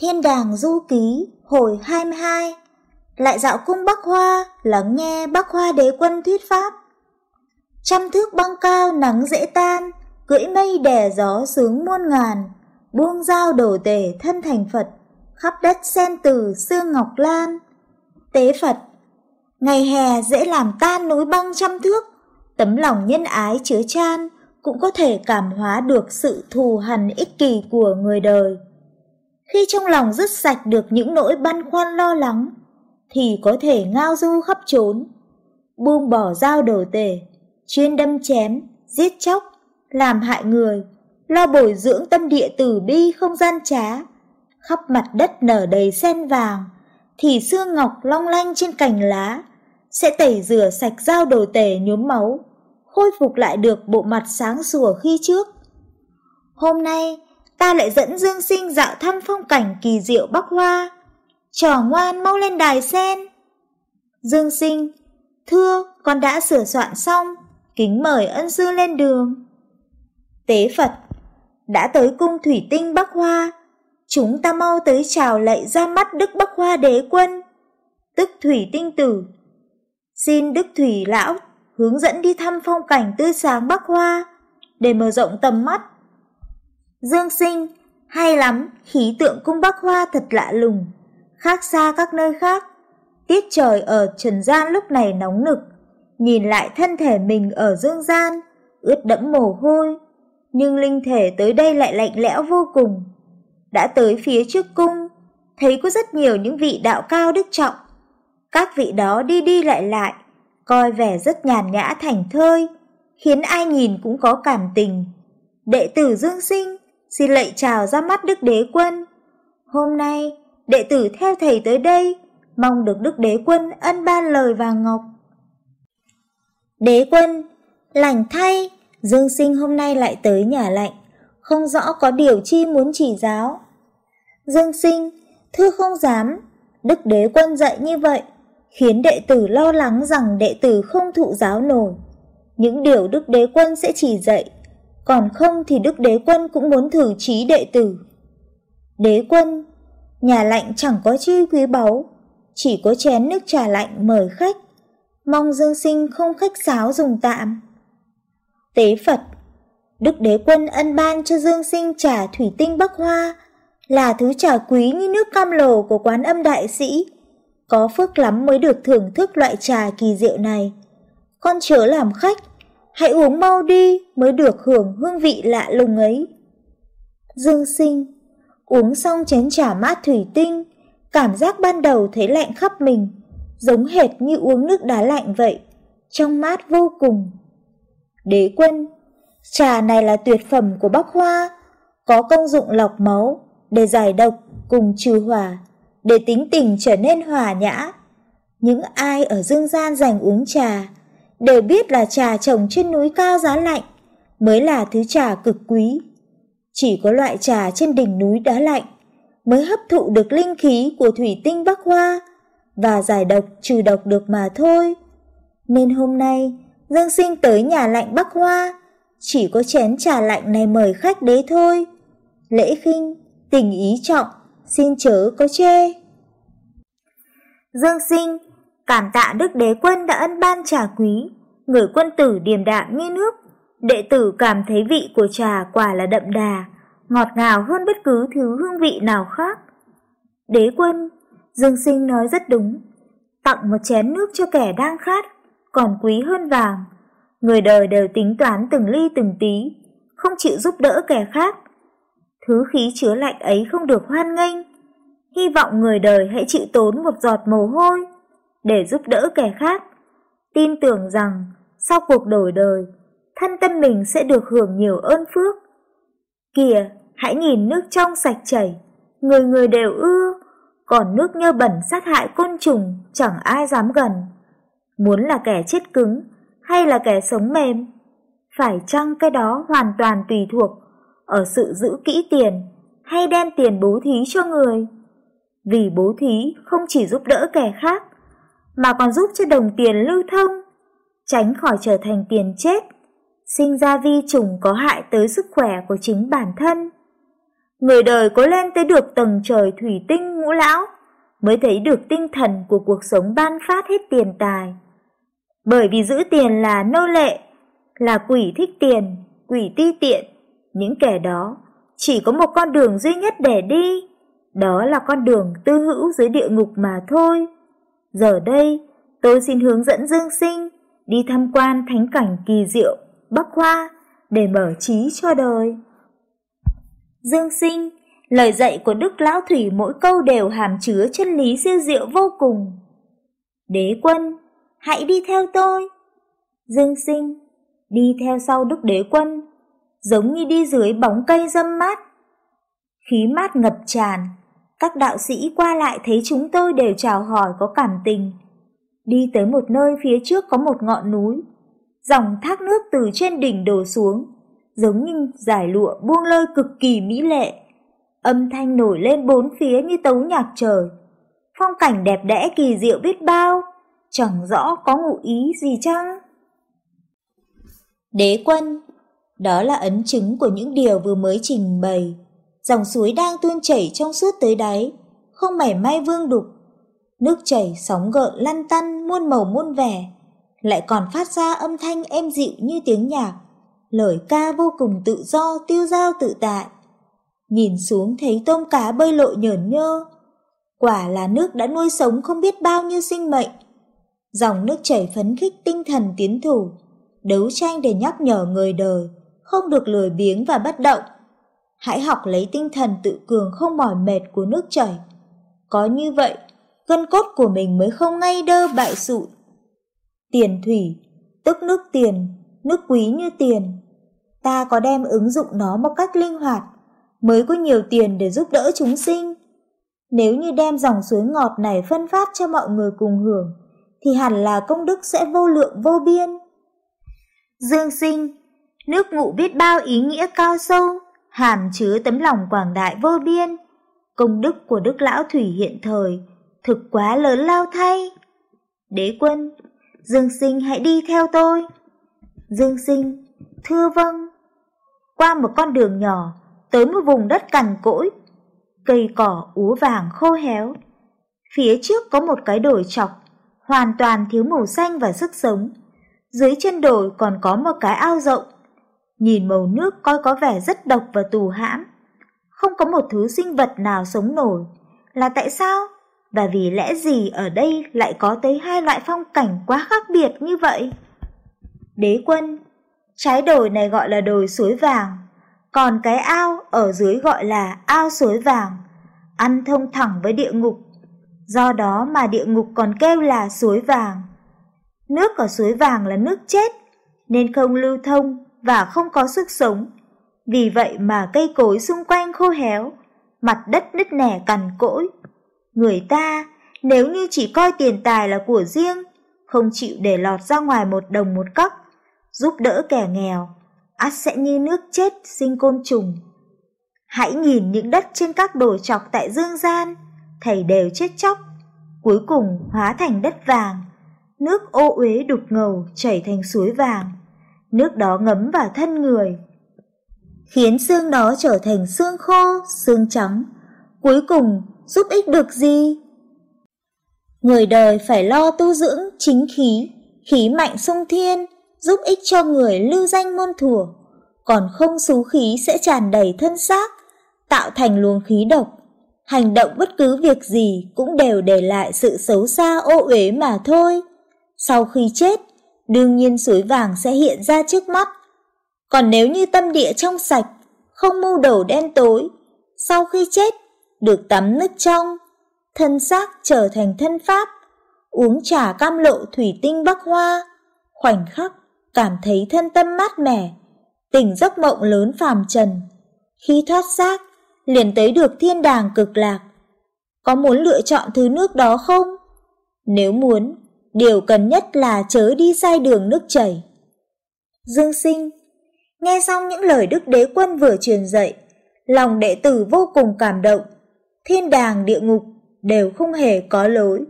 Thiên đàng du ký, hồi 22 Lại dạo cung Bắc Hoa lắng nghe Bắc Hoa đế quân thuyết pháp. Trăm thước băng cao nắng dễ tan, Cưỡi mây đè gió sướng muôn ngàn, Buông dao đổ tể thân thành Phật, Khắp đất sen từ xương ngọc lan. Tế Phật, Ngày hè dễ làm tan núi băng trăm thước, Tấm lòng nhân ái chứa chan Cũng có thể cảm hóa được sự thù hằn ích kỷ của người đời khi trong lòng dứt sạch được những nỗi băn khoăn lo lắng, thì có thể ngao du khắp trốn, buông bỏ dao đổ tể, chuyên đâm chém, giết chóc, làm hại người, lo bồi dưỡng tâm địa tử bi không gian trá, khắp mặt đất nở đầy sen vàng, thì xương ngọc long lanh trên cành lá sẽ tẩy rửa sạch dao đồ tể nhuốm máu, khôi phục lại được bộ mặt sáng sủa khi trước. Hôm nay, ta lại dẫn Dương Sinh dạo thăm phong cảnh kỳ diệu Bắc Hoa. Trò ngoan mau lên đài sen. Dương Sinh, thưa con đã sửa soạn xong, kính mời ân sư lên đường. Tế Phật, đã tới cung thủy tinh Bắc Hoa, chúng ta mau tới chào lạy ra mắt Đức Bắc Hoa đế quân, tức thủy tinh tử. Xin Đức Thủy Lão hướng dẫn đi thăm phong cảnh tươi sáng Bắc Hoa, để mở rộng tầm mắt Dương sinh, hay lắm, khí tượng cung Bắc Hoa thật lạ lùng, khác xa các nơi khác. Tiết trời ở Trần gian lúc này nóng nực, nhìn lại thân thể mình ở dương gian, ướt đẫm mồ hôi, nhưng linh thể tới đây lại lạnh lẽo vô cùng. Đã tới phía trước cung, thấy có rất nhiều những vị đạo cao đức trọng. Các vị đó đi đi lại lại, coi vẻ rất nhàn nhã thành thơi, khiến ai nhìn cũng có cảm tình. Đệ tử Dương Sinh xin lạy chào ra mắt Đức Đế Quân. Hôm nay, đệ tử theo thầy tới đây, mong được Đức Đế Quân ân ban lời vàng ngọc. Đế Quân, lành thay, Dương Sinh hôm nay lại tới nhà lạnh, không rõ có điều chi muốn chỉ giáo. Dương Sinh, thưa không dám, Đức Đế Quân dạy như vậy, khiến đệ tử lo lắng rằng đệ tử không thụ giáo nổi. Những điều Đức Đế Quân sẽ chỉ dạy còn không thì Đức Đế Quân cũng muốn thử trí đệ tử. Đế Quân, nhà lạnh chẳng có chi quý báu, chỉ có chén nước trà lạnh mời khách, mong Dương Sinh không khách sáo dùng tạm. Tế Phật, Đức Đế Quân ân ban cho Dương Sinh trà thủy tinh Bắc Hoa, là thứ trà quý như nước cam lồ của quán âm đại sĩ. Có phước lắm mới được thưởng thức loại trà kỳ diệu này. Con chớ làm khách, hãy uống mau đi mới được hưởng hương vị lạ lùng ấy. Dương sinh, uống xong chén trà mát thủy tinh, cảm giác ban đầu thấy lạnh khắp mình, giống hệt như uống nước đá lạnh vậy, trong mát vô cùng. Đế quân, trà này là tuyệt phẩm của Bắc Hoa, có công dụng lọc máu, để giải độc cùng trừ hỏa, để tính tình trở nên hòa nhã. Những ai ở dương gian dành uống trà, đều biết là trà trồng trên núi cao giá lạnh mới là thứ trà cực quý. Chỉ có loại trà trên đỉnh núi đá lạnh mới hấp thụ được linh khí của thủy tinh Bắc Hoa và giải độc trừ độc được mà thôi. Nên hôm nay, Dương Sinh tới nhà lạnh Bắc Hoa, chỉ có chén trà lạnh này mời khách đế thôi. Lễ khinh, tình ý trọng, xin chớ có chê. Dương Sinh Cảm tạ Đức Đế Quân đã ân ban trà quý, người quân tử điềm đạm như nước. Đệ tử cảm thấy vị của trà quả là đậm đà, ngọt ngào hơn bất cứ thứ hương vị nào khác. Đế Quân, Dương Sinh nói rất đúng, tặng một chén nước cho kẻ đang khát, còn quý hơn vàng. Người đời đều tính toán từng ly từng tí, không chịu giúp đỡ kẻ khác. Thứ khí chứa lạnh ấy không được hoan nghênh. Hy vọng người đời hãy chịu tốn một giọt mồ hôi để giúp đỡ kẻ khác. Tin tưởng rằng sau cuộc đổi đời, thân tâm mình sẽ được hưởng nhiều ơn phước. Kìa, hãy nhìn nước trong sạch chảy, người người đều ưa, còn nước nhơ bẩn sát hại côn trùng chẳng ai dám gần. Muốn là kẻ chết cứng hay là kẻ sống mềm? Phải chăng cái đó hoàn toàn tùy thuộc ở sự giữ kỹ tiền hay đem tiền bố thí cho người? Vì bố thí không chỉ giúp đỡ kẻ khác mà còn giúp cho đồng tiền lưu thông, tránh khỏi trở thành tiền chết, sinh ra vi trùng có hại tới sức khỏe của chính bản thân. Người đời có lên tới được tầng trời thủy tinh ngũ lão, mới thấy được tinh thần của cuộc sống ban phát hết tiền tài. Bởi vì giữ tiền là nô lệ, là quỷ thích tiền, quỷ ti tiện, những kẻ đó chỉ có một con đường duy nhất để đi, đó là con đường tư hữu dưới địa ngục mà thôi. Giờ đây, tôi xin hướng dẫn Dương Sinh đi tham quan thánh cảnh kỳ diệu Bắc Hoa để mở trí cho đời. Dương Sinh, lời dạy của Đức Lão Thủy mỗi câu đều hàm chứa chân lý siêu diệu vô cùng. Đế quân, hãy đi theo tôi. Dương Sinh, đi theo sau Đức Đế quân, giống như đi dưới bóng cây dâm mát. Khí mát ngập tràn, các đạo sĩ qua lại thấy chúng tôi đều chào hỏi có cảm tình. Đi tới một nơi phía trước có một ngọn núi, dòng thác nước từ trên đỉnh đổ xuống, giống như giải lụa buông lơi cực kỳ mỹ lệ. Âm thanh nổi lên bốn phía như tấu nhạc trời. Phong cảnh đẹp đẽ kỳ diệu biết bao, chẳng rõ có ngụ ý gì chăng? Đế quân, đó là ấn chứng của những điều vừa mới trình bày. Dòng suối đang tuôn chảy trong suốt tới đáy, không mảy may vương đục. Nước chảy sóng gợn lăn tăn muôn màu muôn vẻ, lại còn phát ra âm thanh êm dịu như tiếng nhạc. Lời ca vô cùng tự do, tiêu dao tự tại. Nhìn xuống thấy tôm cá bơi lội nhởn nhơ. Quả là nước đã nuôi sống không biết bao nhiêu sinh mệnh. Dòng nước chảy phấn khích tinh thần tiến thủ, đấu tranh để nhắc nhở người đời, không được lười biếng và bất động. Hãy học lấy tinh thần tự cường không mỏi mệt của nước chảy. Có như vậy, gân cốt của mình mới không ngay đơ bại sụi. Tiền thủy, tức nước tiền, nước quý như tiền. Ta có đem ứng dụng nó một cách linh hoạt, mới có nhiều tiền để giúp đỡ chúng sinh. Nếu như đem dòng suối ngọt này phân phát cho mọi người cùng hưởng, thì hẳn là công đức sẽ vô lượng vô biên. Dương sinh, nước ngụ biết bao ý nghĩa cao sâu, hàm chứa tấm lòng quảng đại vô biên. Công đức của Đức Lão Thủy hiện thời, thực quá lớn lao thay. Đế quân, Dương sinh hãy đi theo tôi. Dương sinh, thưa vâng. Qua một con đường nhỏ, tới một vùng đất cằn cỗi, cây cỏ úa vàng khô héo. Phía trước có một cái đồi chọc, hoàn toàn thiếu màu xanh và sức sống. Dưới chân đồi còn có một cái ao rộng. Nhìn màu nước coi có vẻ rất độc và tù hãm. Không có một thứ sinh vật nào sống nổi. Là tại sao? Và vì lẽ gì ở đây lại có tới hai loại phong cảnh quá khác biệt như vậy? Đế quân, trái đồi này gọi là đồi suối vàng, còn cái ao ở dưới gọi là ao suối vàng, ăn thông thẳng với địa ngục. Do đó mà địa ngục còn kêu là suối vàng. Nước ở suối vàng là nước chết, nên không lưu thông và không có sức sống. Vì vậy mà cây cối xung quanh khô héo, mặt đất nứt nẻ cằn cỗi. Người ta, nếu như chỉ coi tiền tài là của riêng, không chịu để lọt ra ngoài một đồng một cóc, giúp đỡ kẻ nghèo, ắt sẽ như nước chết sinh côn trùng. Hãy nhìn những đất trên các đồi chọc tại dương gian, thầy đều chết chóc, cuối cùng hóa thành đất vàng, nước ô uế đục ngầu chảy thành suối vàng, nước đó ngấm vào thân người, khiến xương đó trở thành xương khô, xương trắng, cuối cùng giúp ích được gì? Người đời phải lo tu dưỡng chính khí, khí mạnh sung thiên, giúp ích cho người lưu danh môn thủa, còn không xú khí sẽ tràn đầy thân xác, tạo thành luồng khí độc. Hành động bất cứ việc gì cũng đều để lại sự xấu xa ô uế mà thôi. Sau khi chết, đương nhiên suối vàng sẽ hiện ra trước mắt. Còn nếu như tâm địa trong sạch, không mưu đồ đen tối, sau khi chết được tắm nước trong, thân xác trở thành thân pháp, uống trà cam lộ thủy tinh bắc hoa, khoảnh khắc cảm thấy thân tâm mát mẻ, tỉnh giấc mộng lớn phàm trần. Khi thoát xác, liền tới được thiên đàng cực lạc. Có muốn lựa chọn thứ nước đó không? Nếu muốn, điều cần nhất là chớ đi sai đường nước chảy. Dương sinh, nghe xong những lời Đức Đế Quân vừa truyền dạy, lòng đệ tử vô cùng cảm động. Thiên đàng địa ngục đều không hề có lối,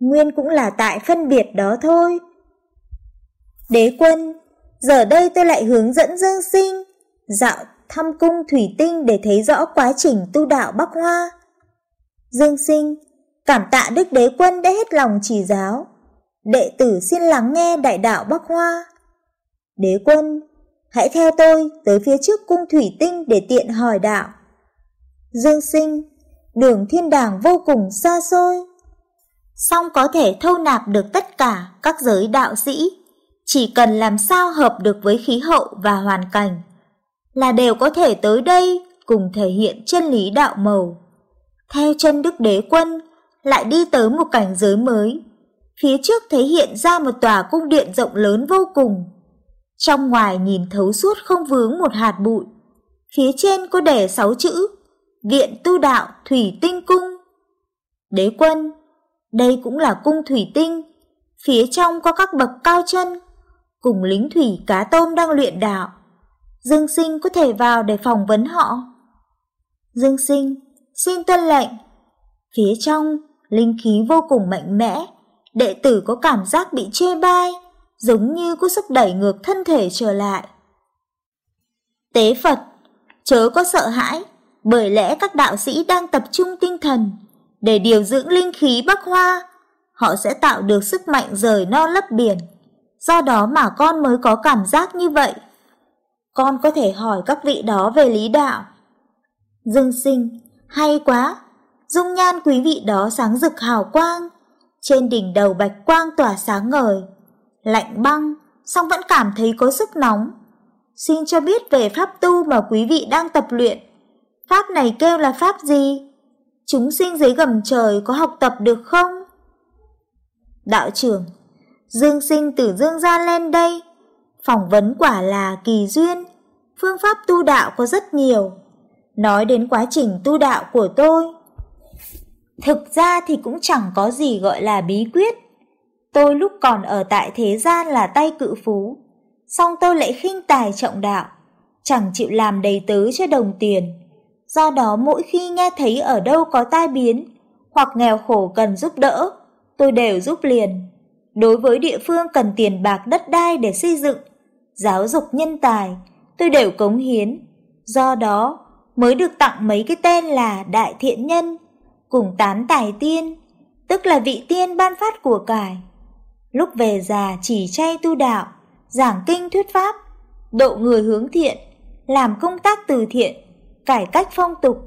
nguyên cũng là tại phân biệt đó thôi. Đế quân, giờ đây tôi lại hướng dẫn Dương Sinh dạo thăm cung thủy tinh để thấy rõ quá trình tu đạo Bắc Hoa. Dương sinh, cảm tạ Đức Đế Quân đã hết lòng chỉ giáo. Đệ tử xin lắng nghe đại đạo Bắc Hoa. Đế Quân, hãy theo tôi tới phía trước cung thủy tinh để tiện hỏi đạo. Dương sinh, đường thiên đàng vô cùng xa xôi. Song có thể thâu nạp được tất cả các giới đạo sĩ, chỉ cần làm sao hợp được với khí hậu và hoàn cảnh, là đều có thể tới đây cùng thể hiện chân lý đạo màu. Theo chân đức đế quân, lại đi tới một cảnh giới mới. Phía trước thấy hiện ra một tòa cung điện rộng lớn vô cùng. Trong ngoài nhìn thấu suốt không vướng một hạt bụi. Phía trên có đề sáu chữ Viện tu đạo Thủy Tinh Cung. Đế quân, đây cũng là cung thủy tinh, phía trong có các bậc cao chân, cùng lính thủy cá tôm đang luyện đạo. Dương Sinh có thể vào để phỏng vấn họ. Dương Sinh, xin tuân lệnh. Phía trong, linh khí vô cùng mạnh mẽ, đệ tử có cảm giác bị chê bai, giống như có sức đẩy ngược thân thể trở lại. Tế Phật, chớ có sợ hãi, bởi lẽ các đạo sĩ đang tập trung tinh thần để điều dưỡng linh khí Bắc Hoa. Họ sẽ tạo được sức mạnh rời no lấp biển. Do đó mà con mới có cảm giác như vậy. Con có thể hỏi các vị đó về lý đạo. Dương sinh, hay quá. Dung nhan quý vị đó sáng rực hào quang. Trên đỉnh đầu bạch quang tỏa sáng ngời. Lạnh băng, song vẫn cảm thấy có sức nóng. Xin cho biết về pháp tu mà quý vị đang tập luyện. Pháp này kêu là pháp gì? Chúng sinh dưới gầm trời có học tập được không? Đạo trưởng, Dương sinh từ Dương gia lên đây. Phỏng vấn quả là kỳ duyên. Phương pháp tu đạo có rất nhiều. Nói đến quá trình tu đạo của tôi. Thực ra thì cũng chẳng có gì gọi là bí quyết. Tôi lúc còn ở tại thế gian là tay cự phú. Song tôi lại khinh tài trọng đạo. Chẳng chịu làm đầy tớ cho đồng tiền Do đó mỗi khi nghe thấy ở đâu có tai biến hoặc nghèo khổ cần giúp đỡ, tôi đều giúp liền. Đối với địa phương cần tiền bạc đất đai để xây dựng, giáo dục nhân tài, tôi đều cống hiến. Do đó mới được tặng mấy cái tên là Đại Thiện Nhân, cùng tán tài tiên, tức là vị tiên ban phát của cải. Lúc về già chỉ chay tu đạo, giảng kinh thuyết pháp, độ người hướng thiện, làm công tác từ thiện, cải cách phong tục.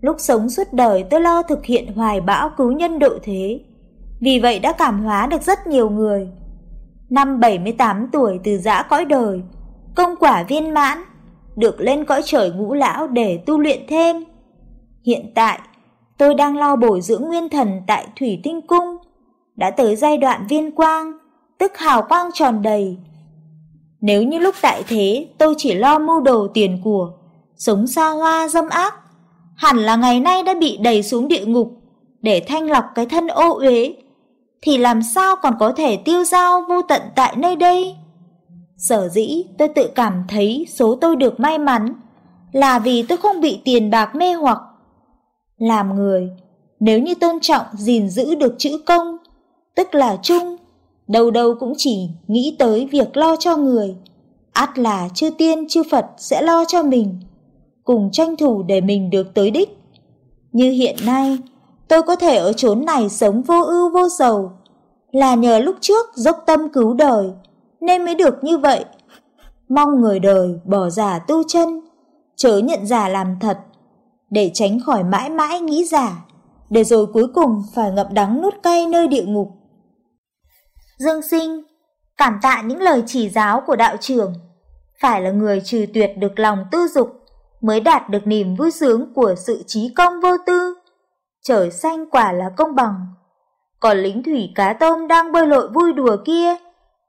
Lúc sống suốt đời tôi lo thực hiện hoài bão cứu nhân độ thế. Vì vậy đã cảm hóa được rất nhiều người. Năm 78 tuổi từ giã cõi đời, công quả viên mãn, được lên cõi trời ngũ lão để tu luyện thêm. Hiện tại, tôi đang lo bồi dưỡng nguyên thần tại Thủy Tinh Cung, đã tới giai đoạn viên quang, tức hào quang tròn đầy. Nếu như lúc tại thế tôi chỉ lo mưu đồ tiền của, sống xa hoa dâm ác, hẳn là ngày nay đã bị đẩy xuống địa ngục để thanh lọc cái thân ô uế, thì làm sao còn có thể tiêu dao vô tận tại nơi đây? Sở dĩ tôi tự cảm thấy số tôi được may mắn là vì tôi không bị tiền bạc mê hoặc. Làm người, nếu như tôn trọng gìn giữ được chữ công, tức là chung, đâu đâu cũng chỉ nghĩ tới việc lo cho người, ắt là chư tiên chư Phật sẽ lo cho mình cùng tranh thủ để mình được tới đích. Như hiện nay, tôi có thể ở chốn này sống vô ưu vô sầu, là nhờ lúc trước dốc tâm cứu đời, nên mới được như vậy. Mong người đời bỏ giả tu chân, chớ nhận giả làm thật, để tránh khỏi mãi mãi nghĩ giả, để rồi cuối cùng phải ngập đắng nuốt cay nơi địa ngục. Dương sinh, cảm tạ những lời chỉ giáo của đạo trưởng, phải là người trừ tuyệt được lòng tư dục, mới đạt được niềm vui sướng của sự trí công vô tư. Trời xanh quả là công bằng. Còn lính thủy cá tôm đang bơi lội vui đùa kia,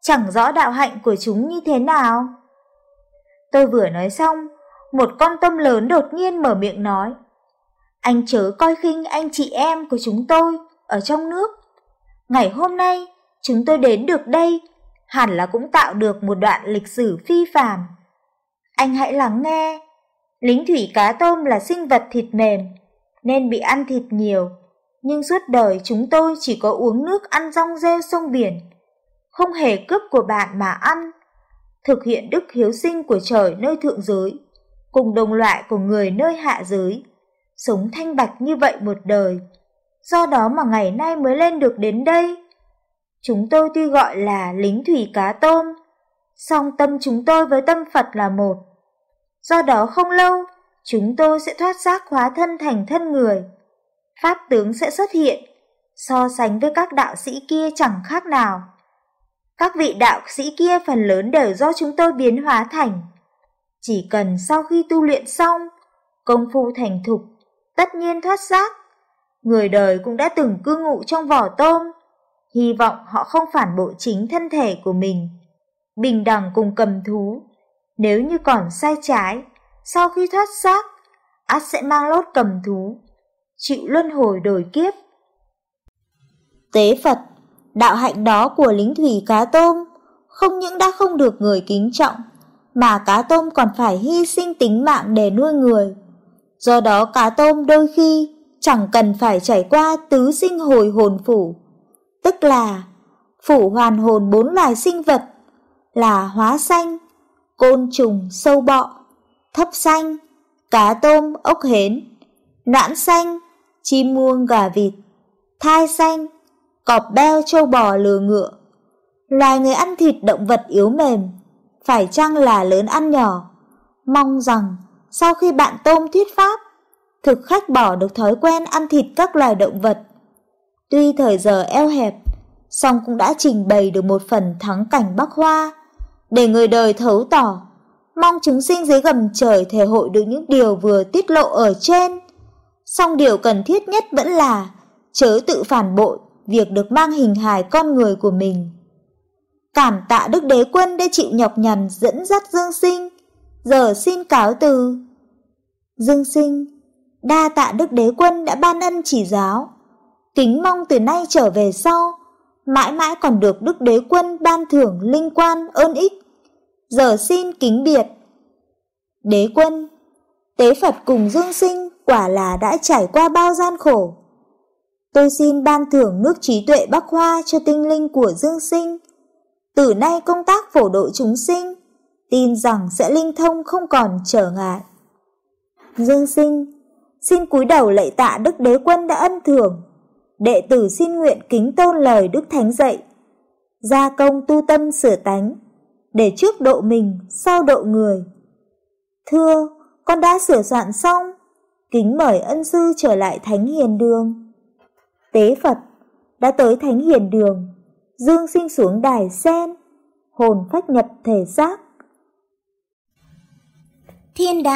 chẳng rõ đạo hạnh của chúng như thế nào. Tôi vừa nói xong, một con tôm lớn đột nhiên mở miệng nói. Anh chớ coi khinh anh chị em của chúng tôi ở trong nước. Ngày hôm nay, chúng tôi đến được đây, hẳn là cũng tạo được một đoạn lịch sử phi phàm. Anh hãy lắng nghe Lính thủy cá tôm là sinh vật thịt mềm, nên bị ăn thịt nhiều, nhưng suốt đời chúng tôi chỉ có uống nước ăn rong rêu sông biển, không hề cướp của bạn mà ăn, thực hiện đức hiếu sinh của trời nơi thượng giới, cùng đồng loại của người nơi hạ giới, sống thanh bạch như vậy một đời. Do đó mà ngày nay mới lên được đến đây. Chúng tôi tuy gọi là lính thủy cá tôm, song tâm chúng tôi với tâm Phật là một. Do đó không lâu, chúng tôi sẽ thoát xác hóa thân thành thân người. Pháp tướng sẽ xuất hiện, so sánh với các đạo sĩ kia chẳng khác nào. Các vị đạo sĩ kia phần lớn đều do chúng tôi biến hóa thành. Chỉ cần sau khi tu luyện xong, công phu thành thục, tất nhiên thoát xác. Người đời cũng đã từng cư ngụ trong vỏ tôm, hy vọng họ không phản bội chính thân thể của mình. Bình đẳng cùng cầm thú, nếu như còn sai trái, sau khi thoát xác, ắt sẽ mang lốt cầm thú, chịu luân hồi đổi kiếp. Tế Phật, đạo hạnh đó của lính thủy cá tôm, không những đã không được người kính trọng, mà cá tôm còn phải hy sinh tính mạng để nuôi người. Do đó cá tôm đôi khi chẳng cần phải trải qua tứ sinh hồi hồn phủ, tức là phủ hoàn hồn bốn loài sinh vật là hóa xanh, côn trùng, sâu bọ, thấp xanh, cá tôm, ốc hến, noãn xanh, chim muông, gà vịt, thai xanh, cọp beo, trâu bò, lừa ngựa. Loài người ăn thịt động vật yếu mềm, phải chăng là lớn ăn nhỏ? Mong rằng sau khi bạn tôm thuyết pháp, thực khách bỏ được thói quen ăn thịt các loài động vật. Tuy thời giờ eo hẹp, song cũng đã trình bày được một phần thắng cảnh Bắc Hoa, để người đời thấu tỏ, mong chúng sinh dưới gầm trời thể hội được những điều vừa tiết lộ ở trên. Song điều cần thiết nhất vẫn là chớ tự phản bội việc được mang hình hài con người của mình. Cảm tạ Đức Đế Quân đã chịu nhọc nhằn dẫn dắt Dương Sinh, giờ xin cáo từ. Dương Sinh, đa tạ Đức Đế Quân đã ban ân chỉ giáo, kính mong từ nay trở về sau, mãi mãi còn được Đức Đế Quân ban thưởng linh quan ơn ích. Giờ xin kính biệt. Đế Quân, Tế Phật cùng Dương Sinh quả là đã trải qua bao gian khổ. Tôi xin ban thưởng nước trí tuệ Bắc Hoa cho tinh linh của Dương Sinh. Từ nay công tác phổ độ chúng sinh, tin rằng sẽ linh thông không còn trở ngại. Dương Sinh, xin cúi đầu lạy tạ Đức Đế Quân đã ân thưởng. Đệ tử xin nguyện kính tôn lời Đức Thánh dạy, gia công tu tâm sửa tánh, để trước độ mình, sau độ người. Thưa, con đã sửa soạn xong, kính mời ân sư trở lại Thánh Hiền Đường. Tế Phật đã tới Thánh Hiền Đường, dương sinh xuống đài sen, hồn phách nhập thể xác. Thiên đạo